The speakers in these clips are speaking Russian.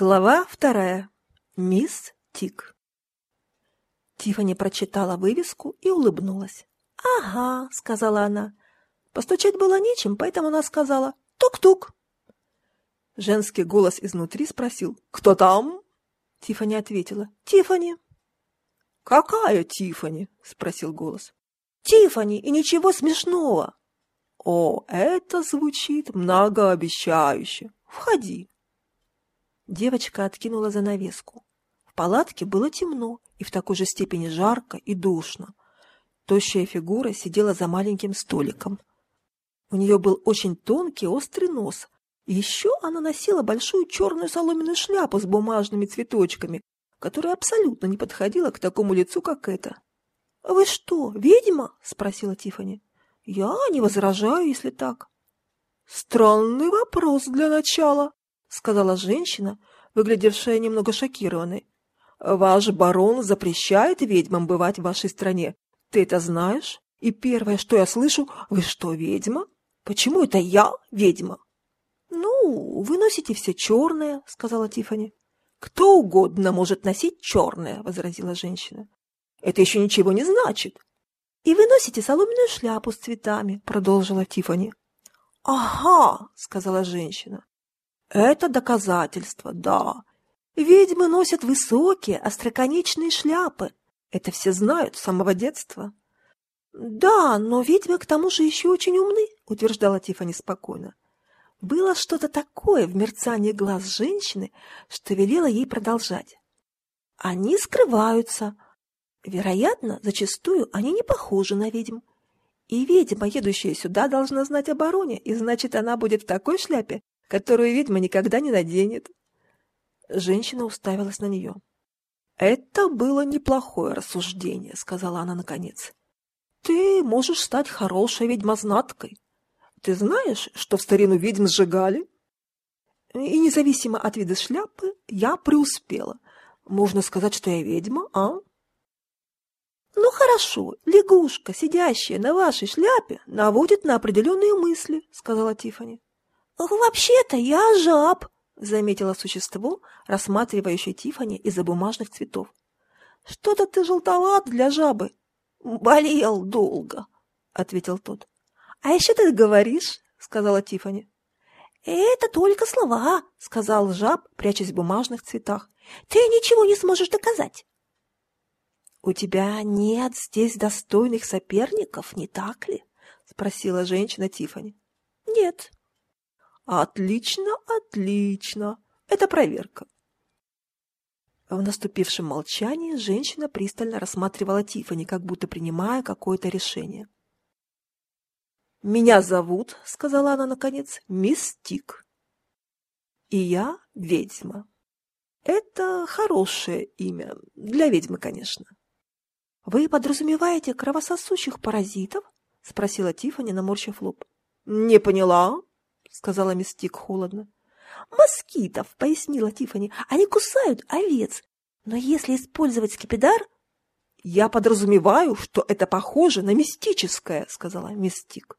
Глава вторая. Мисс Тик. Тиффани прочитала вывеску и улыбнулась. «Ага», — сказала она. Постучать было нечем, поэтому она сказала «тук-тук». Женский голос изнутри спросил «Кто там?» Тиффани ответила «Тиффани». «Какая Тиффани?» — спросил голос. «Тиффани, и ничего смешного». «О, это звучит многообещающе. Входи». Девочка откинула занавеску. В палатке было темно и в такой же степени жарко и душно. Тощая фигура сидела за маленьким столиком. У нее был очень тонкий острый нос. Еще она носила большую черную соломенную шляпу с бумажными цветочками, которая абсолютно не подходила к такому лицу, как это. — Вы что, ведьма? — спросила Тифани. Я не возражаю, если так. — Странный вопрос для начала, — сказала женщина, выглядевшая немного шокированной. «Ваш барон запрещает ведьмам бывать в вашей стране. Ты это знаешь? И первое, что я слышу, вы что, ведьма? Почему это я ведьма?» «Ну, вы носите все черное», — сказала Тифани. «Кто угодно может носить черное», — возразила женщина. «Это еще ничего не значит». «И вы носите соломенную шляпу с цветами», — продолжила Тифани. «Ага», — сказала женщина. Это доказательство, да. Ведьмы носят высокие, остроконечные шляпы. Это все знают с самого детства. Да, но ведьмы к тому же еще очень умны, утверждала Тифани спокойно. Было что-то такое в мерцании глаз женщины, что велело ей продолжать. Они скрываются. Вероятно, зачастую они не похожи на ведьм. И ведьма, едущая сюда, должна знать о и значит, она будет в такой шляпе, которую ведьма никогда не наденет. Женщина уставилась на нее. «Это было неплохое рассуждение», — сказала она наконец. «Ты можешь стать хорошей ведьмознаткой. Ты знаешь, что в старину ведьм сжигали? И независимо от вида шляпы, я преуспела. Можно сказать, что я ведьма, а?» «Ну хорошо, лягушка, сидящая на вашей шляпе, наводит на определенные мысли», — сказала Тифани. «Вообще-то я жаб», — заметила существо, рассматривающее Тифани из-за бумажных цветов. «Что-то ты желтоват для жабы». «Болел долго», — ответил тот. «А еще ты говоришь», — сказала Тифани. «Это только слова», — сказал жаб, прячась в бумажных цветах. «Ты ничего не сможешь доказать». «У тебя нет здесь достойных соперников, не так ли?» — спросила женщина Тифани. «Нет», Отлично, отлично. Это проверка. В наступившем молчании женщина пристально рассматривала Тифани, как будто принимая какое-то решение. «Меня зовут, — сказала она наконец, — Мистик. И я ведьма. Это хорошее имя, для ведьмы, конечно. Вы подразумеваете кровососущих паразитов? — спросила Тифани, наморщив лоб. — Не поняла, — сказала Мистик холодно. «Москитов», — пояснила Тифани. «Они кусают овец. Но если использовать скипидар...» «Я подразумеваю, что это похоже на мистическое», — сказала Мистик.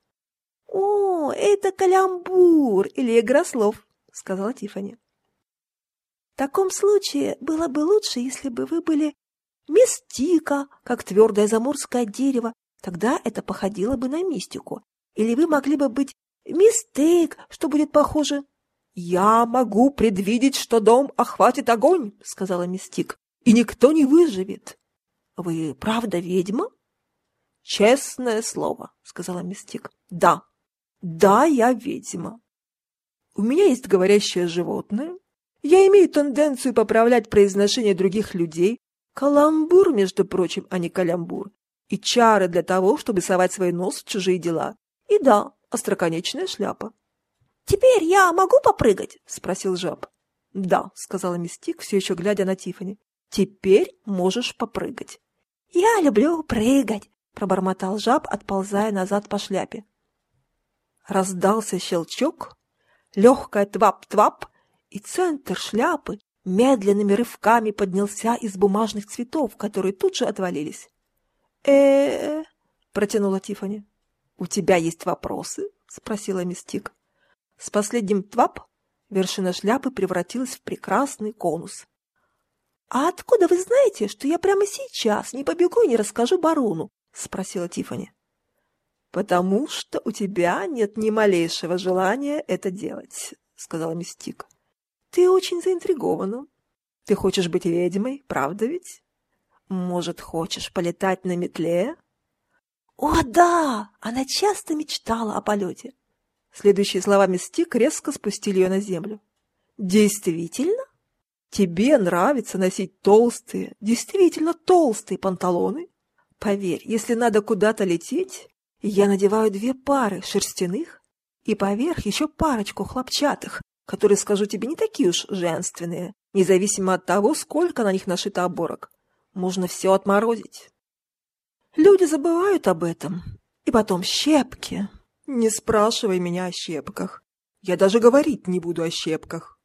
«О, это каламбур или игра слов», — сказала Тифани. «В таком случае было бы лучше, если бы вы были мистика, как твердое заморское дерево. Тогда это походило бы на мистику. Или вы могли бы быть Мистейк, что будет похоже. Я могу предвидеть, что дом охватит огонь, сказала Мистик, и никто не выживет. Вы правда ведьма? Честное слово, сказала Мистик. Да, да, я ведьма. У меня есть говорящее животное. Я имею тенденцию поправлять произношение других людей. Каламбур, между прочим, а не калямбур. И чары для того, чтобы совать свой нос в чужие дела. И да, остроконечная шляпа. «Теперь я могу попрыгать?» — спросил жаб. «Да», — сказала Мистик, все еще глядя на Тифани. «Теперь можешь попрыгать». «Я люблю прыгать», — пробормотал жаб, отползая назад по шляпе. Раздался щелчок, легкая твап-твап, и центр шляпы медленными рывками поднялся из бумажных цветов, которые тут же отвалились. э, -э, -э протянула Тифани. «У тебя есть вопросы?» — спросила Мистик. С последним твап Вершина шляпы превратилась в прекрасный конус. «А откуда вы знаете, что я прямо сейчас не побегу и не расскажу барону?» — спросила Тифани. «Потому что у тебя нет ни малейшего желания это делать», — сказала Мистик. «Ты очень заинтригована. Ты хочешь быть ведьмой, правда ведь? Может, хочешь полетать на метле?» «О, да! Она часто мечтала о полете!» Следующие слова Мистик резко спустили ее на землю. «Действительно? Тебе нравится носить толстые, действительно толстые панталоны? Поверь, если надо куда-то лететь, я надеваю две пары шерстяных и поверх еще парочку хлопчатых, которые, скажу тебе, не такие уж женственные, независимо от того, сколько на них нашито оборок. Можно все отморозить. Люди забывают об этом. И потом щепки. Не спрашивай меня о щепках. Я даже говорить не буду о щепках.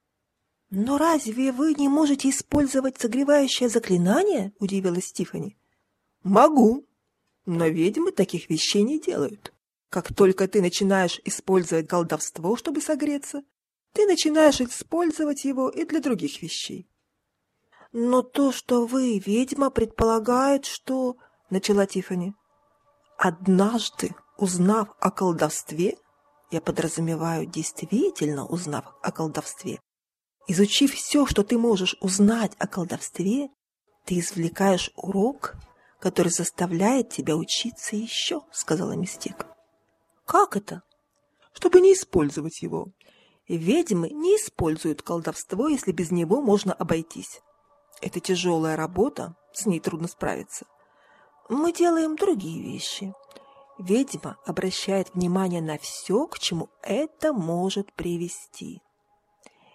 «Но разве вы не можете использовать согревающее заклинание?» – удивилась Стифани. «Могу, но ведьмы таких вещей не делают. Как только ты начинаешь использовать колдовство, чтобы согреться, ты начинаешь использовать его и для других вещей. Но то, что вы, ведьма, предполагает, что... — начала Тифани. Однажды, узнав о колдовстве, я подразумеваю, действительно узнав о колдовстве, изучив все, что ты можешь узнать о колдовстве, ты извлекаешь урок, который заставляет тебя учиться еще, — сказала Мистик. Как это? Чтобы не использовать его. Ведьмы не используют колдовство, если без него можно обойтись. Это тяжелая работа, с ней трудно справиться. Мы делаем другие вещи. Ведьма обращает внимание на все, к чему это может привести.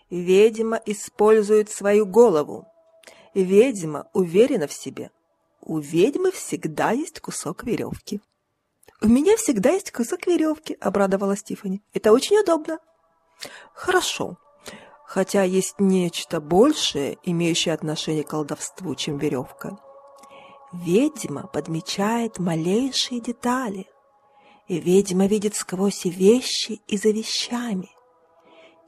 Ведьма использует свою голову. Ведьма уверена в себе. У ведьмы всегда есть кусок веревки. «У меня всегда есть кусок веревки», — обрадовалась Тиффани. «Это очень удобно». «Хорошо. Хотя есть нечто большее, имеющее отношение к колдовству, чем веревка. Ведьма подмечает малейшие детали, и ведьма видит сквозь вещи и за вещами.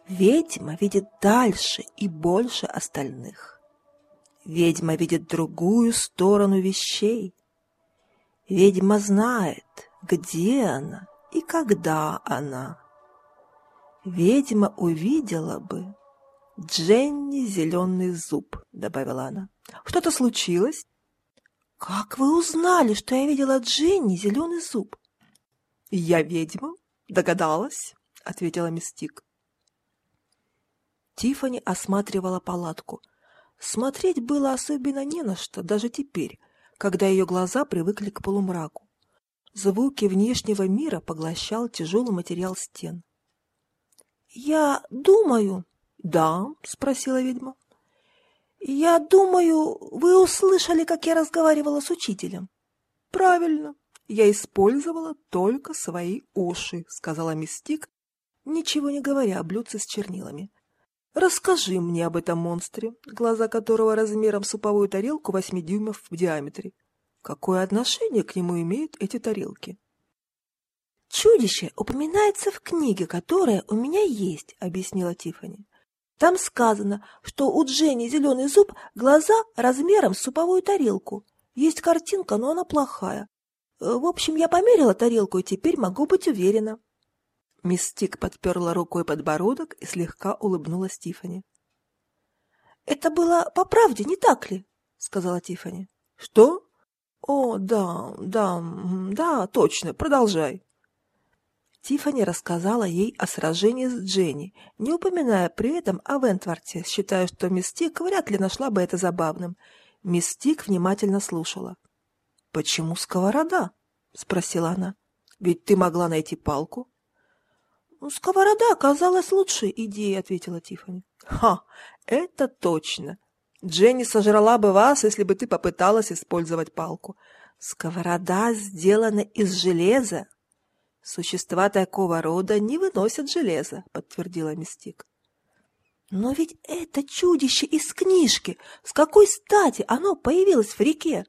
Ведьма видит дальше и больше остальных. Ведьма видит другую сторону вещей. Ведьма знает, где она и когда она. Ведьма увидела бы Дженни зеленый зуб, добавила она. Что-то случилось? Как вы узнали, что я видела Дженни зеленый зуб? Я ведьма, догадалась, ответила Мистик. Тифани осматривала палатку – Смотреть было особенно не на что, даже теперь, когда ее глаза привыкли к полумраку. Звуки внешнего мира поглощал тяжелый материал стен. «Я думаю...» «Да?» — спросила ведьма. «Я думаю, вы услышали, как я разговаривала с учителем». «Правильно. Я использовала только свои уши», — сказала Мистик, ничего не говоря о блюдце с чернилами. Расскажи мне об этом монстре, глаза которого размером суповую тарелку восьми дюймов в диаметре. Какое отношение к нему имеют эти тарелки? Чудище упоминается в книге, которая у меня есть, объяснила Тифани. Там сказано, что у Дженни зеленый зуб глаза размером с суповую тарелку. Есть картинка, но она плохая. В общем, я померила тарелку и теперь могу быть уверена. Мистик подперла рукой подбородок и слегка улыбнулась Тифани. «Это было по правде, не так ли?» — сказала Тифани. «Что? О, да, да, да, точно, продолжай». Тифани рассказала ей о сражении с Дженни, не упоминая при этом о Вентворте, считая, что Мистик вряд ли нашла бы это забавным. Мистик внимательно слушала. «Почему сковорода?» — спросила она. «Ведь ты могла найти палку». «Сковорода оказалась лучшей идеей», — ответила Тиффани. «Ха, это точно. Дженни сожрала бы вас, если бы ты попыталась использовать палку. Сковорода сделана из железа. Существа такого рода не выносят железа», — подтвердила Мистик. «Но ведь это чудище из книжки! С какой стати оно появилось в реке?»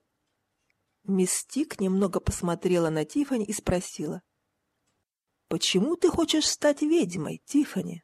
Мистик немного посмотрела на Тиффани и спросила. Почему ты хочешь стать ведьмой, Тифани?